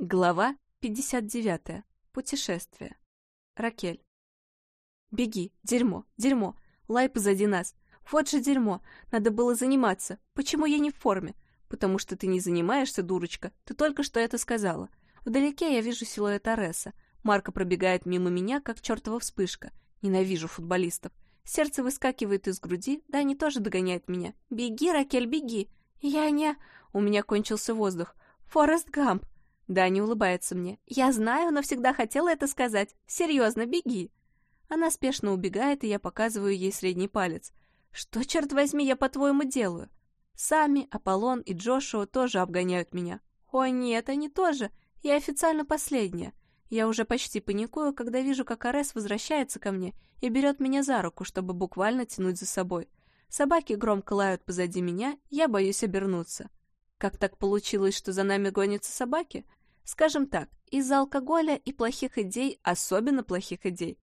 Глава 59. Путешествие. Ракель. Беги, дерьмо, дерьмо, лай позади нас. Вот же дерьмо, надо было заниматься. Почему я не в форме? Потому что ты не занимаешься, дурочка, ты только что это сказала. Вдалеке я вижу силуэт Ареса. Марка пробегает мимо меня, как чертова вспышка. Ненавижу футболистов. Сердце выскакивает из груди, да они тоже догоняют меня. Беги, Ракель, беги. Я не... У меня кончился воздух. Форест Гамп. Дани улыбается мне. «Я знаю, но всегда хотела это сказать. Серьезно, беги!» Она спешно убегает, и я показываю ей средний палец. «Что, черт возьми, я, по-твоему, делаю?» Сами, Аполлон и Джошуа тоже обгоняют меня. «О, нет, они тоже. Я официально последняя. Я уже почти паникую, когда вижу, как Арес возвращается ко мне и берет меня за руку, чтобы буквально тянуть за собой. Собаки громко лают позади меня, я боюсь обернуться. Как так получилось, что за нами гонятся собаки? Скажем так, из-за алкоголя и плохих идей, особенно плохих идей.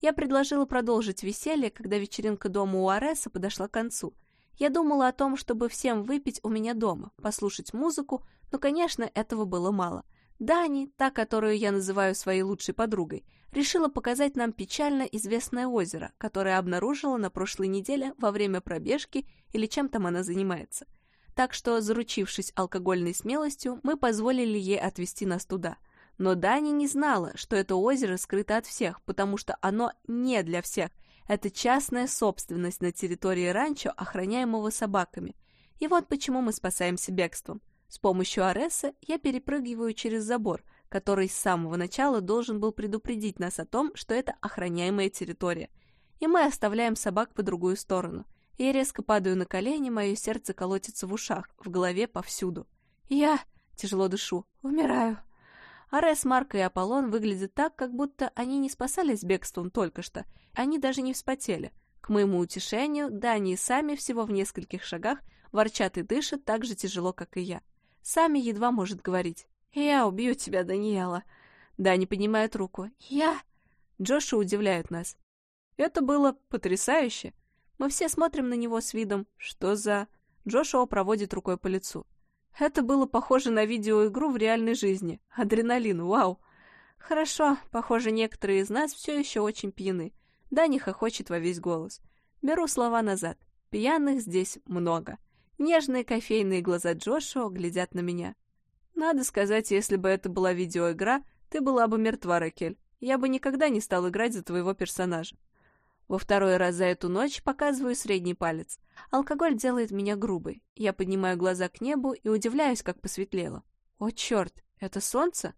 Я предложила продолжить веселье, когда вечеринка дома у Ареса подошла к концу. Я думала о том, чтобы всем выпить у меня дома, послушать музыку, но, конечно, этого было мало. Дани, та, которую я называю своей лучшей подругой, решила показать нам печально известное озеро, которое обнаружила на прошлой неделе во время пробежки или чем там она занимается – так что, заручившись алкогольной смелостью, мы позволили ей отвезти нас туда. Но Дани не знала, что это озеро скрыто от всех, потому что оно не для всех. Это частная собственность на территории ранчо, охраняемого собаками. И вот почему мы спасаемся бегством. С помощью Ареса я перепрыгиваю через забор, который с самого начала должен был предупредить нас о том, что это охраняемая территория. И мы оставляем собак по другую сторону – я резко падаю на колени, мое сердце колотится в ушах, в голове повсюду. Я, тяжело дышу, умираю. Арес, Марко и Аполлон выглядят так, как будто они не спасались бегством только что. Они даже не вспотели. К моему утешению, Дани сами всего в нескольких шагах ворчат и дышат так же тяжело, как и я. Сами едва может говорить. «Я убью тебя, Даниэла!» Дани поднимает руку. «Я...» Джоша удивляют нас. Это было потрясающе. Мы все смотрим на него с видом «Что за...» Джошуа проводит рукой по лицу. Это было похоже на видеоигру в реальной жизни. Адреналин, вау! Хорошо, похоже, некоторые из нас все еще очень пьяны. Дани хохочет во весь голос. Беру слова назад. Пьяных здесь много. Нежные кофейные глаза Джошуа глядят на меня. Надо сказать, если бы это была видеоигра, ты была бы мертва, Ракель. Я бы никогда не стал играть за твоего персонажа. Во второй раз за эту ночь показываю средний палец. Алкоголь делает меня грубой. Я поднимаю глаза к небу и удивляюсь, как посветлело. О, черт, это солнце?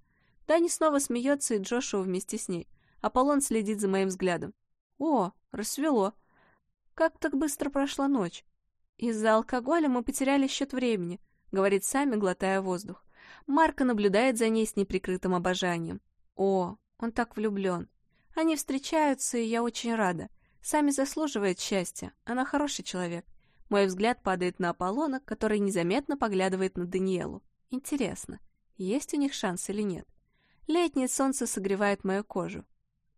Дани снова смеется, и Джошуа вместе с ней. Аполлон следит за моим взглядом. О, рассвело. Как так быстро прошла ночь? Из-за алкоголя мы потеряли счет времени, говорит Сами, глотая воздух. Марко наблюдает за ней с неприкрытым обожанием. О, он так влюблен. Они встречаются, и я очень рада. Сами заслуживает счастья, она хороший человек. Мой взгляд падает на Аполлона, который незаметно поглядывает на Даниэлу. Интересно, есть у них шанс или нет? Летнее солнце согревает мою кожу.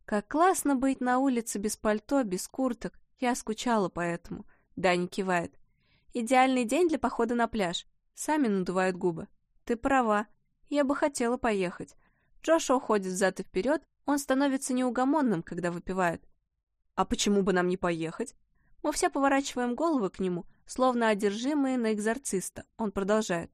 Как классно быть на улице без пальто, без курток. Я скучала по этому. Дани кивает. Идеальный день для похода на пляж. Сами надувают губы. Ты права. Я бы хотела поехать. Джоша уходит взад и вперед, он становится неугомонным, когда выпивает. А почему бы нам не поехать? Мы все поворачиваем головы к нему, словно одержимые на экзорциста. Он продолжает.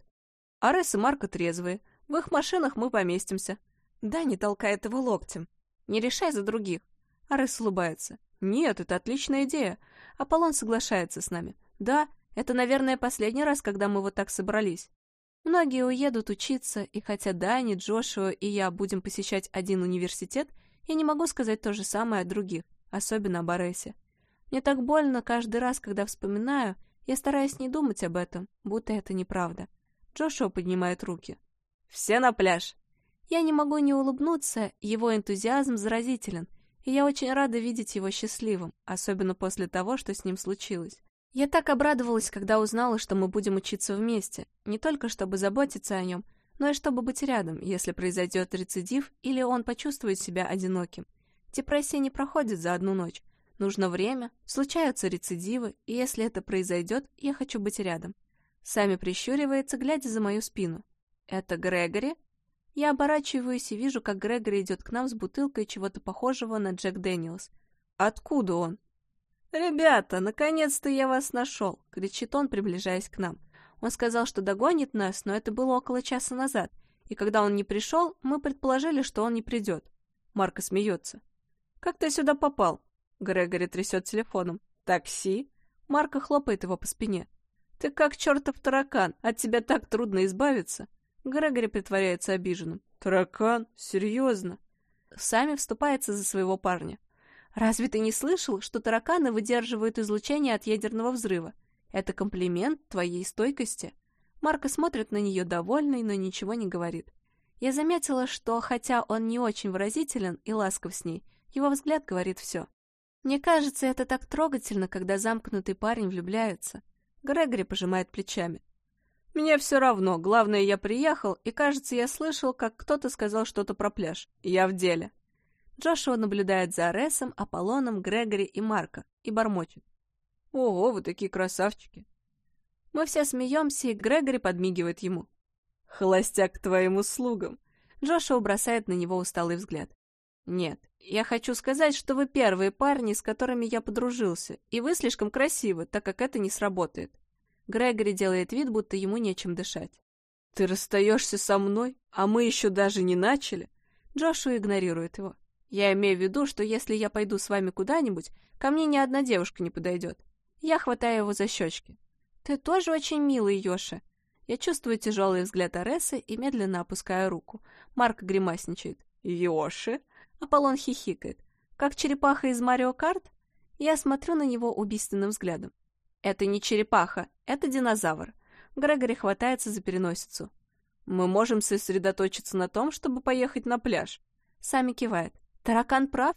Арес и Марко трезвые. В их машинах мы поместимся. Да, не толкает его локтем. Не решай за других. Арес улыбается. Нет, это отличная идея. Аполлон соглашается с нами. Да, это, наверное, последний раз, когда мы вот так собрались. Многие уедут учиться, и хотя Дани, Джошуа и я будем посещать один университет, я не могу сказать то же самое о других особенно об Аресе. Мне так больно каждый раз, когда вспоминаю, я стараюсь не думать об этом, будто это неправда. Джошуа поднимает руки. «Все на пляж!» Я не могу не улыбнуться, его энтузиазм заразителен, и я очень рада видеть его счастливым, особенно после того, что с ним случилось. Я так обрадовалась, когда узнала, что мы будем учиться вместе, не только чтобы заботиться о нем, но и чтобы быть рядом, если произойдет рецидив или он почувствует себя одиноким. Депрессия не проходит за одну ночь. Нужно время, случаются рецидивы, и если это произойдет, я хочу быть рядом. Сами прищуривается, глядя за мою спину. Это Грегори? Я оборачиваюсь и вижу, как Грегори идет к нам с бутылкой чего-то похожего на Джек Дэниелс. Откуда он? «Ребята, наконец-то я вас нашел!» — кричит он, приближаясь к нам. Он сказал, что догонит нас, но это было около часа назад, и когда он не пришел, мы предположили, что он не придет. Марко смеется. «Как ты сюда попал?» Грегори трясет телефоном. «Такси?» Марко хлопает его по спине. «Ты как чертов таракан, от тебя так трудно избавиться!» Грегори притворяется обиженным. «Таракан? Серьезно?» Сами вступается за своего парня. «Разве ты не слышал, что тараканы выдерживают излучение от ядерного взрыва? Это комплимент твоей стойкости». Марко смотрит на нее довольный, но ничего не говорит. Я заметила, что, хотя он не очень выразителен и ласков с ней, его взгляд говорит все. Мне кажется, это так трогательно, когда замкнутый парень влюбляется. Грегори пожимает плечами. Мне все равно, главное, я приехал, и, кажется, я слышал, как кто-то сказал что-то про пляж. Я в деле. Джошуа наблюдает за Аресом, Аполлоном, Грегори и Марко и бормочет. «Ого, вы такие красавчики!» Мы все смеемся, и Грегори подмигивает ему. «Холостяк к твоим услугам!» Джошуа бросает на него усталый взгляд. «Нет, я хочу сказать, что вы первые парни, с которыми я подружился, и вы слишком красивы, так как это не сработает». Грегори делает вид, будто ему нечем дышать. «Ты расстаешься со мной, а мы еще даже не начали?» Джошуа игнорирует его. Я имею в виду, что если я пойду с вами куда-нибудь, ко мне ни одна девушка не подойдет. Я хватаю его за щечки. Ты тоже очень милый, Йоша. Я чувствую тяжелый взгляд Аресы и медленно опускаю руку. Марк гримасничает. Йоши? Аполлон хихикает. Как черепаха из Марио Карт? Я смотрю на него убийственным взглядом. Это не черепаха, это динозавр. Грегори хватается за переносицу. Мы можем сосредоточиться на том, чтобы поехать на пляж. Сами кивает. Таракан прав.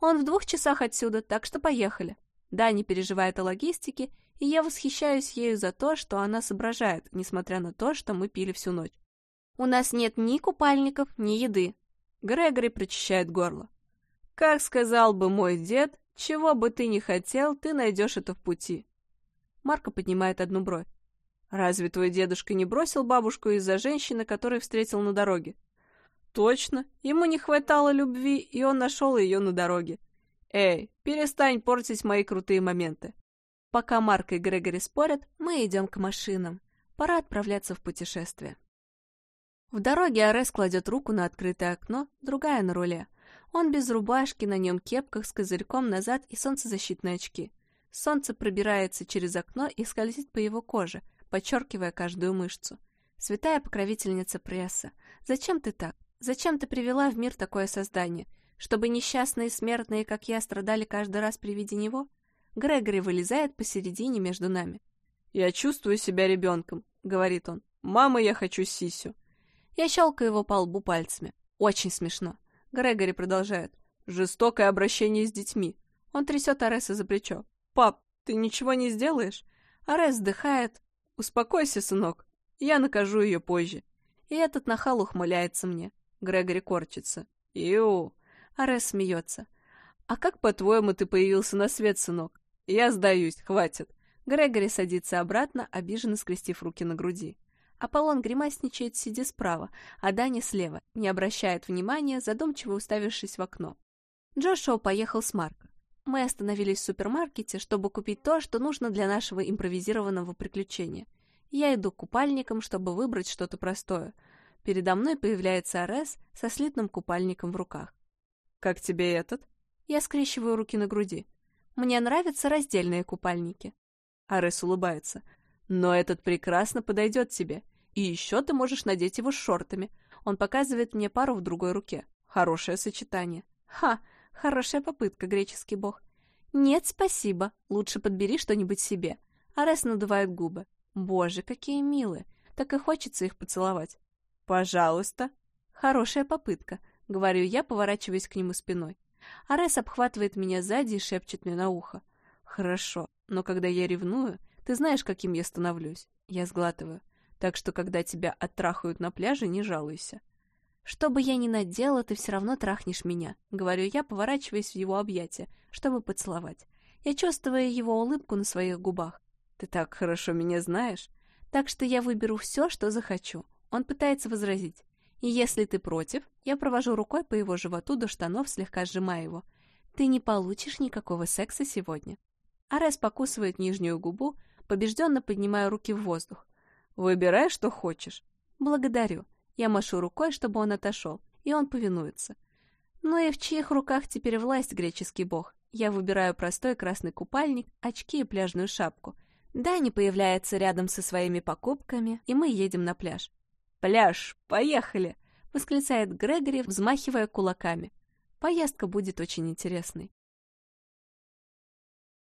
Он в двух часах отсюда, так что поехали. Да, не переживает о логистике, и я восхищаюсь ею за то, что она соображает, несмотря на то, что мы пили всю ночь. У нас нет ни купальников, ни еды. Грегори прочищает горло. Как сказал бы мой дед, чего бы ты ни хотел, ты найдешь это в пути. Марко поднимает одну бровь. Разве твой дедушка не бросил бабушку из-за женщины, которую встретил на дороге? Точно, ему не хватало любви, и он нашел ее на дороге. Эй, перестань портить мои крутые моменты. Пока Марк и Грегори спорят, мы идем к машинам. Пора отправляться в путешествие. В дороге Арес кладет руку на открытое окно, другая на руле. Он без рубашки, на нем кепках с козырьком назад и солнцезащитные очки. Солнце пробирается через окно и скользит по его коже, подчеркивая каждую мышцу. Святая покровительница пресса, зачем ты так? Зачем ты привела в мир такое создание? Чтобы несчастные смертные, как я, страдали каждый раз при виде него? Грегори вылезает посередине между нами. «Я чувствую себя ребенком», — говорит он. «Мама, я хочу сисю». Я щелкаю его по лбу пальцами. Очень смешно. Грегори продолжает. «Жестокое обращение с детьми». Он трясет Ареса за плечо. «Пап, ты ничего не сделаешь?» Арес вздыхает. «Успокойся, сынок. Я накажу ее позже». И этот нахал ухмыляется мне. Грегори корчится. Иу. Арес смеется. А как, по-твоему, ты появился на свет, сынок? Я сдаюсь, хватит. Грегори садится обратно, обиженно скрестив руки на груди. Аполлон гримасничает, сидя справа, а Дани слева, не обращает внимания, задумчиво уставившись в окно. Джошуа поехал с Марко. Мы остановились в супермаркете, чтобы купить то, что нужно для нашего импровизированного приключения. Я иду к купальникам, чтобы выбрать что-то простое — Передо мной появляется Арес со слитным купальником в руках. «Как тебе этот?» Я скрещиваю руки на груди. «Мне нравятся раздельные купальники». Арес улыбается. «Но этот прекрасно подойдет тебе. И еще ты можешь надеть его с шортами. Он показывает мне пару в другой руке. Хорошее сочетание». «Ха! Хорошая попытка, греческий бог». «Нет, спасибо. Лучше подбери что-нибудь себе». Арес надувает губы. «Боже, какие милые. Так и хочется их поцеловать». «Пожалуйста». «Хорошая попытка», — говорю я, поворачиваясь к нему спиной. Арес обхватывает меня сзади и шепчет мне на ухо. «Хорошо, но когда я ревную, ты знаешь, каким я становлюсь». Я сглатываю. Так что, когда тебя оттрахают на пляже, не жалуйся. «Что бы я ни надела, ты все равно трахнешь меня», — говорю я, поворачиваясь в его объятия, чтобы поцеловать. Я чувствую его улыбку на своих губах. «Ты так хорошо меня знаешь, так что я выберу все, что захочу. Он пытается возразить. И если ты против, я провожу рукой по его животу до штанов, слегка сжимая его. Ты не получишь никакого секса сегодня. Арес покусывает нижнюю губу, побежденно поднимая руки в воздух. Выбирай, что хочешь. Благодарю. Я машу рукой, чтобы он отошел, и он повинуется. Ну и в чьих руках теперь власть, греческий бог? Я выбираю простой красный купальник, очки и пляжную шапку. Дани появляется рядом со своими покупками, и мы едем на пляж. «Пляж! Поехали!» — восклицает Грегори, взмахивая кулаками. Поездка будет очень интересной.